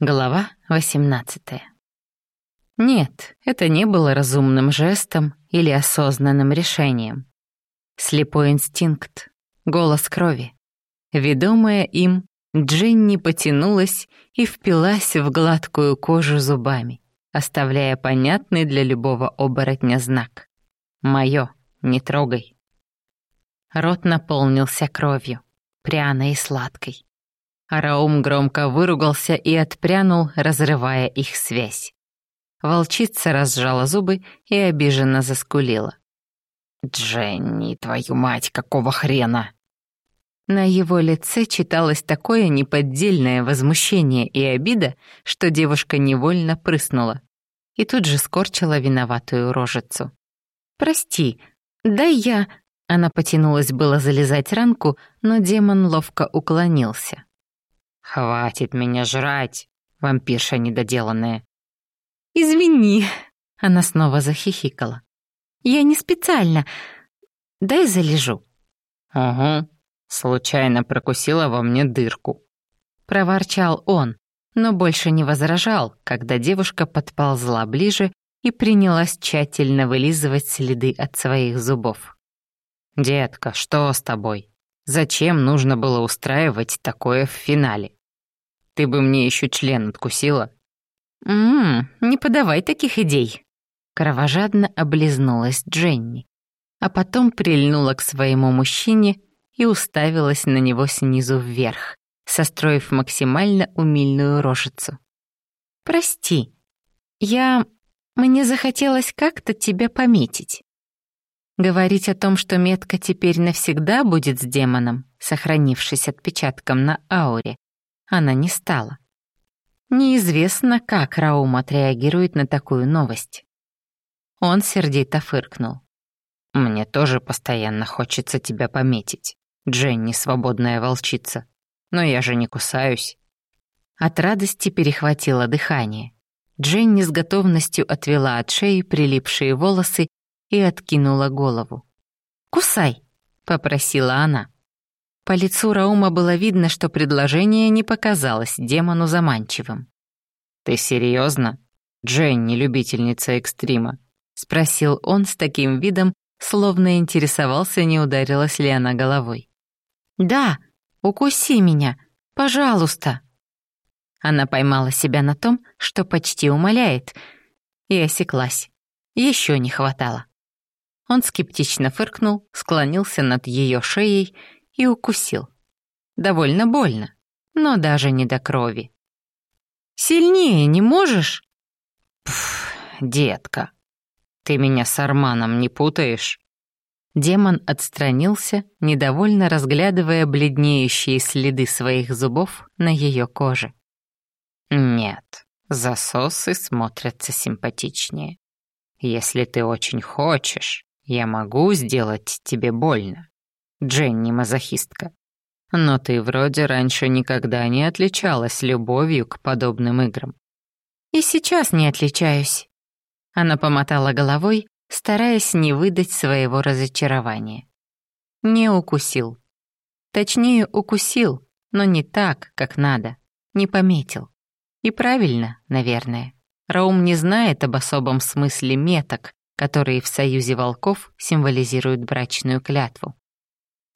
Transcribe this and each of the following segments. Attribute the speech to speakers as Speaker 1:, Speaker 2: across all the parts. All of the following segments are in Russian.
Speaker 1: Глава 18. Нет, это не было разумным жестом или осознанным решением. Слепой инстинкт, голос крови. Ведомая им, Дженни потянулась и впилась в гладкую кожу зубами, оставляя понятный для любого оборотня знак. «Моё, не трогай». Рот наполнился кровью, пряной и сладкой. Араум громко выругался и отпрянул, разрывая их связь. Волчица разжала зубы и обиженно заскулила. «Дженни, твою мать, какого хрена?» На его лице читалось такое неподдельное возмущение и обида, что девушка невольно прыснула и тут же скорчила виноватую рожицу. «Прости, дай я...» Она потянулась было залезать ранку, но демон ловко уклонился.
Speaker 2: «Хватит меня жрать, вампирша недоделанная!»
Speaker 1: «Извини!» — она снова захихикала. «Я не специально. Дай залежу».
Speaker 2: «Угу, случайно прокусила во мне дырку», —
Speaker 1: проворчал он, но больше не возражал, когда девушка подползла ближе и принялась тщательно вылизывать следы от своих зубов.
Speaker 2: «Детка, что с тобой? Зачем нужно было устраивать такое в финале?» Ты бы мне еще член откусила».
Speaker 1: «Ммм, не подавай таких идей». Кровожадно облизнулась Дженни, а потом прильнула к своему мужчине и уставилась на него снизу вверх, состроив максимально умильную рожицу. «Прости, я... Мне захотелось как-то тебя пометить». Говорить о том, что метка теперь навсегда будет с демоном, сохранившись отпечатком на ауре, она не стала. Неизвестно, как Раум отреагирует на такую новость. Он сердито фыркнул.
Speaker 2: «Мне тоже постоянно хочется тебя пометить, Дженни, свободная волчица. Но я же не кусаюсь».
Speaker 1: От радости перехватило дыхание. Дженни с готовностью отвела от шеи прилипшие волосы и откинула голову. «Кусай!» — попросила она. По лицу Раума было видно, что предложение не показалось демону заманчивым.
Speaker 2: «Ты серьезно? Дженни, любительница экстрима?» — спросил он с таким видом, словно интересовался, не ударилась ли она головой.
Speaker 1: «Да, укуси меня, пожалуйста!» Она поймала себя на том, что почти умоляет, и осеклась. Еще не хватало. Он скептично фыркнул, склонился над ее шеей и укусил. Довольно больно, но даже не до крови. «Сильнее не можешь?»
Speaker 2: «Пф, детка, ты меня с Арманом не путаешь?»
Speaker 1: Демон отстранился, недовольно разглядывая бледнеющие следы своих зубов на ее коже.
Speaker 2: «Нет, засосы смотрятся симпатичнее. Если ты очень хочешь, я могу сделать тебе больно. Дженни мазохистка. Но ты вроде раньше никогда не отличалась любовью к подобным играм.
Speaker 1: И сейчас не отличаюсь. Она помотала головой, стараясь не выдать своего разочарования. Не укусил. Точнее, укусил, но не так, как надо. Не пометил. И правильно, наверное. Раум не знает об особом смысле меток, которые в союзе волков символизируют брачную клятву.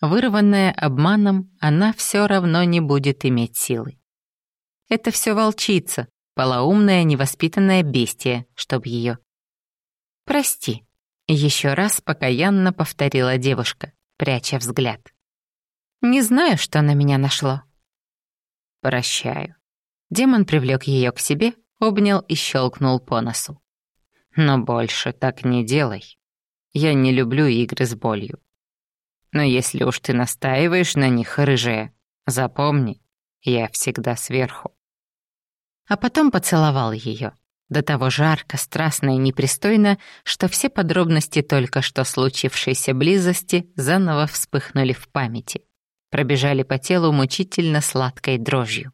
Speaker 1: Вырванная обманом, она все равно не будет иметь силы. Это все волчица, полоумная, невоспитанная бестия, чтоб ее. «Прости», — еще раз покаянно повторила девушка, пряча взгляд. «Не знаю, что на меня нашло».
Speaker 2: «Прощаю».
Speaker 1: Демон привлек ее к себе, обнял и щелкнул по носу.
Speaker 2: «Но больше так не делай. Я не люблю игры с болью. Но если уж ты настаиваешь на них, рыжая, запомни, я всегда сверху».
Speaker 1: А потом поцеловал ее. До того жарко, страстно и непристойно, что все подробности только что случившейся близости заново вспыхнули в памяти. Пробежали по телу мучительно сладкой дрожью.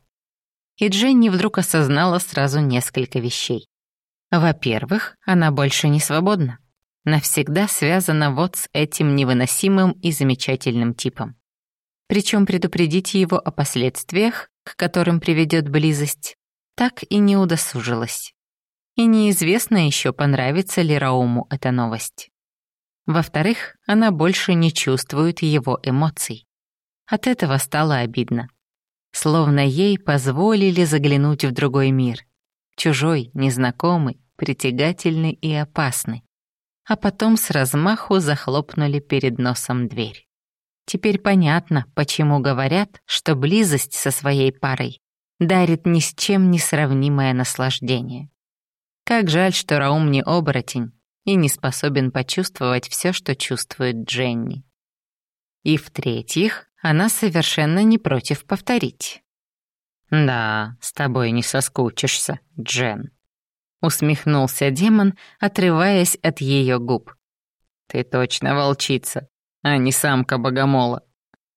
Speaker 1: И Дженни вдруг осознала сразу несколько вещей. Во-первых, она больше не свободна навсегда связана вот с этим невыносимым и замечательным типом. Причем предупредить его о последствиях, к которым приведет близость, так и не удосужилась. И неизвестно еще, понравится ли Рауму эта новость. Во-вторых, она больше не чувствует его эмоций. От этого стало обидно. Словно ей позволили заглянуть в другой мир. Чужой, незнакомый, притягательный и опасный. А потом с размаху захлопнули перед носом дверь. Теперь понятно, почему говорят, что близость со своей парой дарит ни с чем не сравнимое наслаждение. Как жаль, что Раум не оборотень, и не способен почувствовать все, что чувствует Дженни. И в-третьих, она совершенно не против повторить. «Да, с тобой не соскучишься, Джен», — усмехнулся демон, отрываясь от ее губ. «Ты точно волчица, а не самка богомола.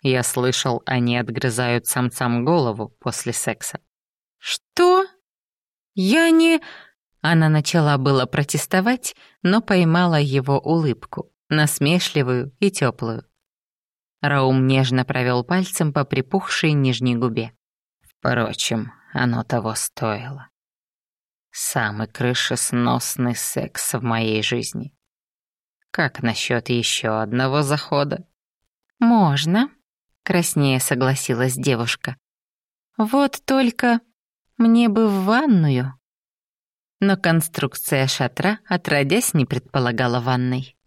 Speaker 1: Я слышал, они отгрызают самцам голову после секса». «Что? Я не...» Она начала было протестовать, но поймала его улыбку, насмешливую и теплую. Раум нежно провел пальцем по припухшей нижней губе.
Speaker 2: Впрочем, оно того стоило. Самый крышесносный секс в моей жизни. Как насчет еще одного захода?
Speaker 1: Можно, краснее согласилась девушка. Вот только мне бы в ванную но конструкция шатра отродясь не предполагала ванной.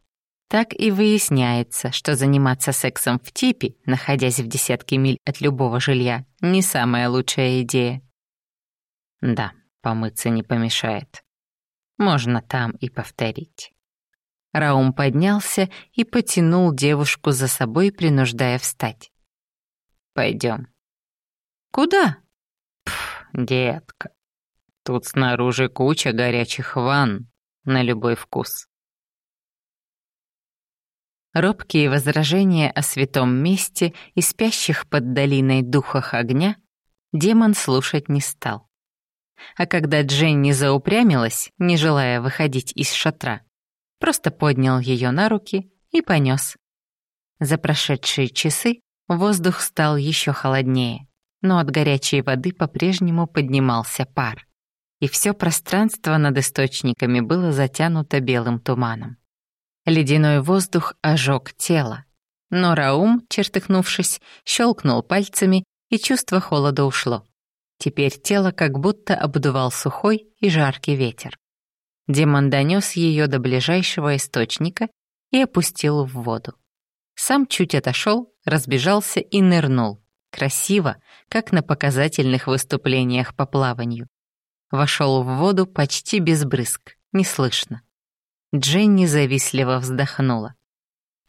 Speaker 1: Так и выясняется, что заниматься сексом в типе, находясь в десятке миль от любого жилья, не самая лучшая идея.
Speaker 2: Да, помыться не помешает. Можно там и повторить.
Speaker 1: Раум поднялся и потянул девушку за собой, принуждая встать.
Speaker 2: Пойдем.
Speaker 1: Куда?
Speaker 2: Пф, детка, Тут снаружи куча горячих ванн на любой вкус.
Speaker 1: Робкие возражения о святом месте и спящих под долиной духах огня демон слушать не стал. А когда Дженни заупрямилась, не желая выходить из шатра, просто поднял ее на руки и понес. За прошедшие часы воздух стал еще холоднее, но от горячей воды по-прежнему поднимался пар и все пространство над источниками было затянуто белым туманом. Ледяной воздух ожег тело, но Раум, чертыхнувшись, щелкнул пальцами, и чувство холода ушло. Теперь тело как будто обдувал сухой и жаркий ветер. Демон донес ее до ближайшего источника и опустил в воду. Сам чуть отошел, разбежался и нырнул. Красиво, как на показательных выступлениях по плаванию. Вошел в воду почти без брызг, неслышно. Дженни завистливо вздохнула.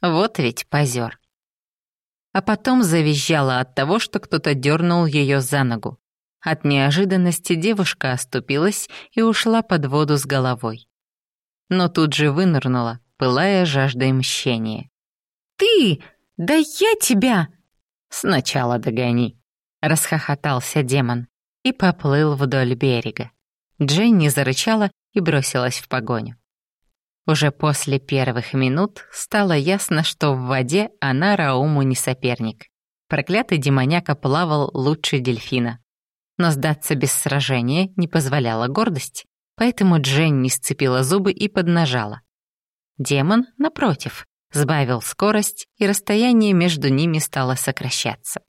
Speaker 1: Вот ведь позер. А потом завизжала от того, что кто-то дернул ее за ногу. От неожиданности девушка оступилась и ушла под воду с головой. Но тут же вынырнула, пылая жаждой мщения. «Ты! Да я тебя!»
Speaker 2: «Сначала догони», —
Speaker 1: расхохотался демон и поплыл вдоль берега. Дженни зарычала и бросилась в погоню. Уже после первых минут стало ясно, что в воде она Рауму не соперник. Проклятый демоняка плавал лучше дельфина. Но сдаться без сражения не позволяла гордость, поэтому Дженни сцепила зубы и поднажала. Демон, напротив, сбавил скорость, и расстояние между ними стало сокращаться.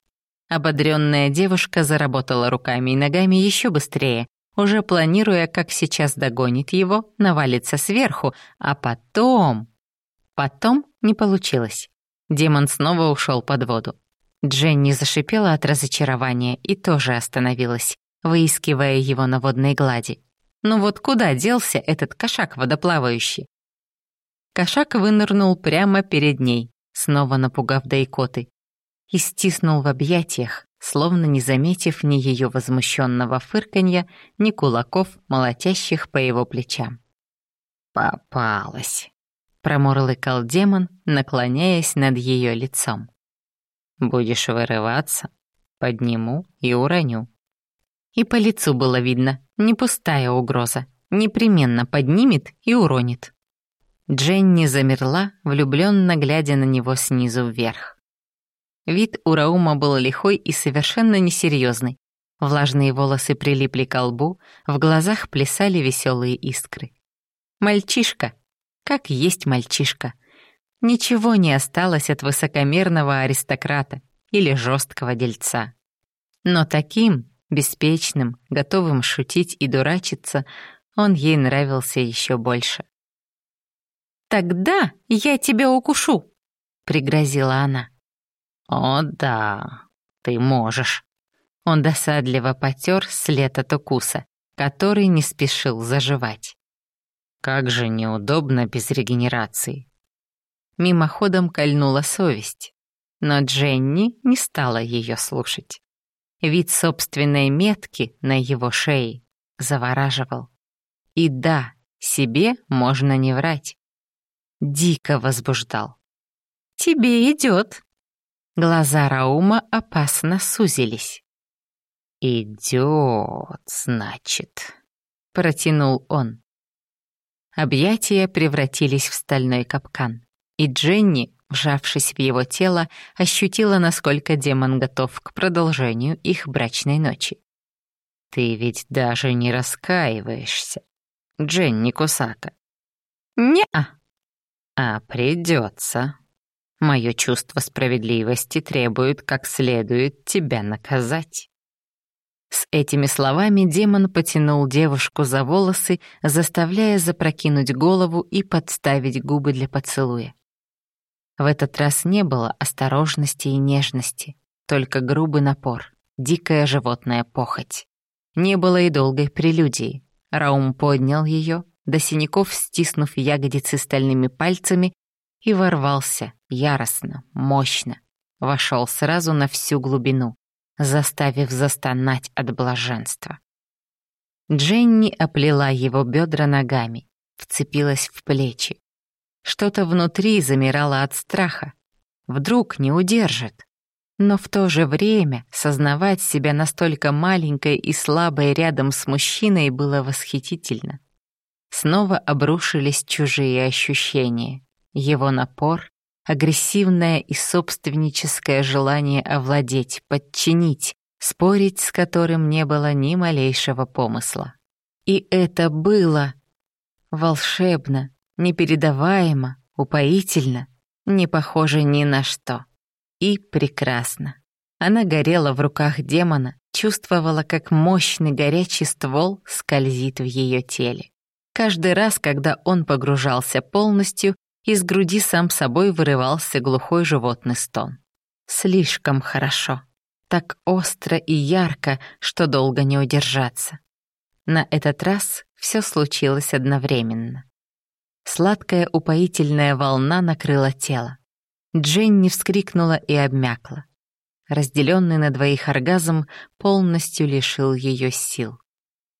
Speaker 1: Ободренная девушка заработала руками и ногами еще быстрее, уже планируя, как сейчас догонит его, навалится сверху, а потом... Потом не получилось. Демон снова ушел под воду. Дженни зашипела от разочарования и тоже остановилась, выискивая его на водной глади. Ну вот куда делся этот кошак водоплавающий? Кошак вынырнул прямо перед ней, снова напугав Дайкоты, и стиснул в объятиях, словно не заметив ни ее возмущенного фырканья, ни кулаков, молотящих по его плечам.
Speaker 2: «Попалась», —
Speaker 1: промурлыкал демон, наклоняясь над ее лицом.
Speaker 2: «Будешь вырываться, подниму и уроню».
Speaker 1: И по лицу было видно, не пустая угроза, непременно поднимет и уронит. Дженни замерла, влюбленно глядя на него снизу вверх. Вид у Раума был лихой и совершенно несерьезный. Влажные волосы прилипли к лбу, в глазах плясали веселые искры. Мальчишка, как есть мальчишка. Ничего не осталось от высокомерного аристократа или жесткого дельца. Но таким, беспечным, готовым шутить и дурачиться, он ей нравился еще больше. «Тогда я тебя укушу», — пригрозила она.
Speaker 2: «О да, ты можешь».
Speaker 1: Он досадливо потер след от укуса, который не спешил заживать.
Speaker 2: Как же неудобно без регенерации.
Speaker 1: Мимоходом кольнула совесть, но Дженни не стала ее слушать. Вид собственной метки на его шее завораживал. И да, себе можно не врать. Дико возбуждал. «Тебе идет. Глаза Раума опасно сузились.
Speaker 2: «Идет, значит», — протянул он.
Speaker 1: Объятия превратились в стальной капкан, и Дженни, вжавшись в его тело, ощутила, насколько демон готов к продолжению их брачной ночи.
Speaker 2: «Ты ведь даже не раскаиваешься, Дженни Кусака».
Speaker 1: «Не-а».
Speaker 2: «А придется. Мое чувство справедливости требует как следует тебя наказать».
Speaker 1: С этими словами демон потянул девушку за волосы, заставляя запрокинуть голову и подставить губы для поцелуя. В этот раз не было осторожности и нежности, только грубый напор, дикая животная похоть. Не было и долгой прелюдии. Раум поднял ее, до синяков стиснув ягодицы стальными пальцами, и ворвался яростно, мощно, вошел сразу на всю глубину, заставив застонать от блаженства. Дженни оплела его бедра ногами, вцепилась в плечи. Что-то внутри замирало от страха. Вдруг не удержит. Но в то же время сознавать себя настолько маленькой и слабой рядом с мужчиной было восхитительно. Снова обрушились чужие ощущения. Его напор, агрессивное и собственническое желание овладеть, подчинить, спорить с которым не было ни малейшего помысла. И это было волшебно, непередаваемо, упоительно, не похоже ни на что. И прекрасно. Она горела в руках демона, чувствовала, как мощный горячий ствол скользит в ее теле. Каждый раз, когда он погружался полностью, из груди сам собой вырывался глухой животный стон. Слишком хорошо. Так остро и ярко, что долго не удержаться. На этот раз все случилось одновременно. Сладкая упоительная волна накрыла тело. Дженни вскрикнула и обмякла. Разделенный на двоих оргазм полностью лишил ее сил.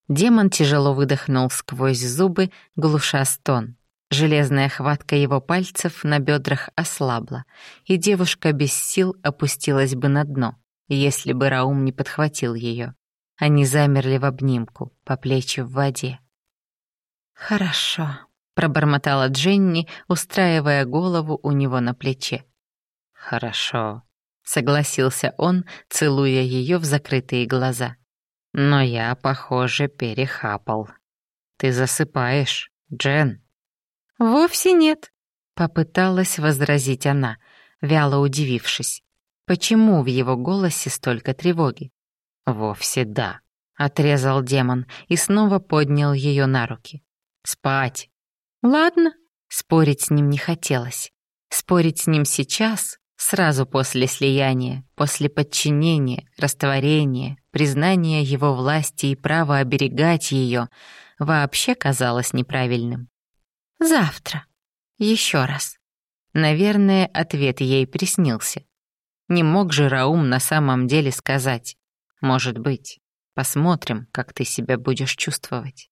Speaker 1: Демон тяжело выдохнул сквозь зубы, глуша стон. Железная хватка его пальцев на бедрах ослабла, и девушка без сил опустилась бы на дно, если бы Раум не подхватил ее. Они замерли в обнимку, по плечи в воде. «Хорошо», — пробормотала Дженни, устраивая голову у него на плече.
Speaker 2: «Хорошо», —
Speaker 1: согласился он, целуя ее в закрытые глаза.
Speaker 2: «Но я, похоже, перехапал. Ты засыпаешь, Джен?»
Speaker 1: «Вовсе нет», — попыталась возразить она, вяло удивившись. Почему в его голосе столько тревоги?
Speaker 2: «Вовсе да», — отрезал демон и снова поднял ее на руки. «Спать!»
Speaker 1: «Ладно», — спорить с ним не хотелось. Спорить с ним сейчас, сразу после слияния, после подчинения, растворения, признания его власти и права оберегать ее, вообще казалось неправильным. Завтра. Еще раз. Наверное, ответ ей приснился. Не мог же Раум на самом деле сказать. Может быть. Посмотрим, как ты себя будешь чувствовать.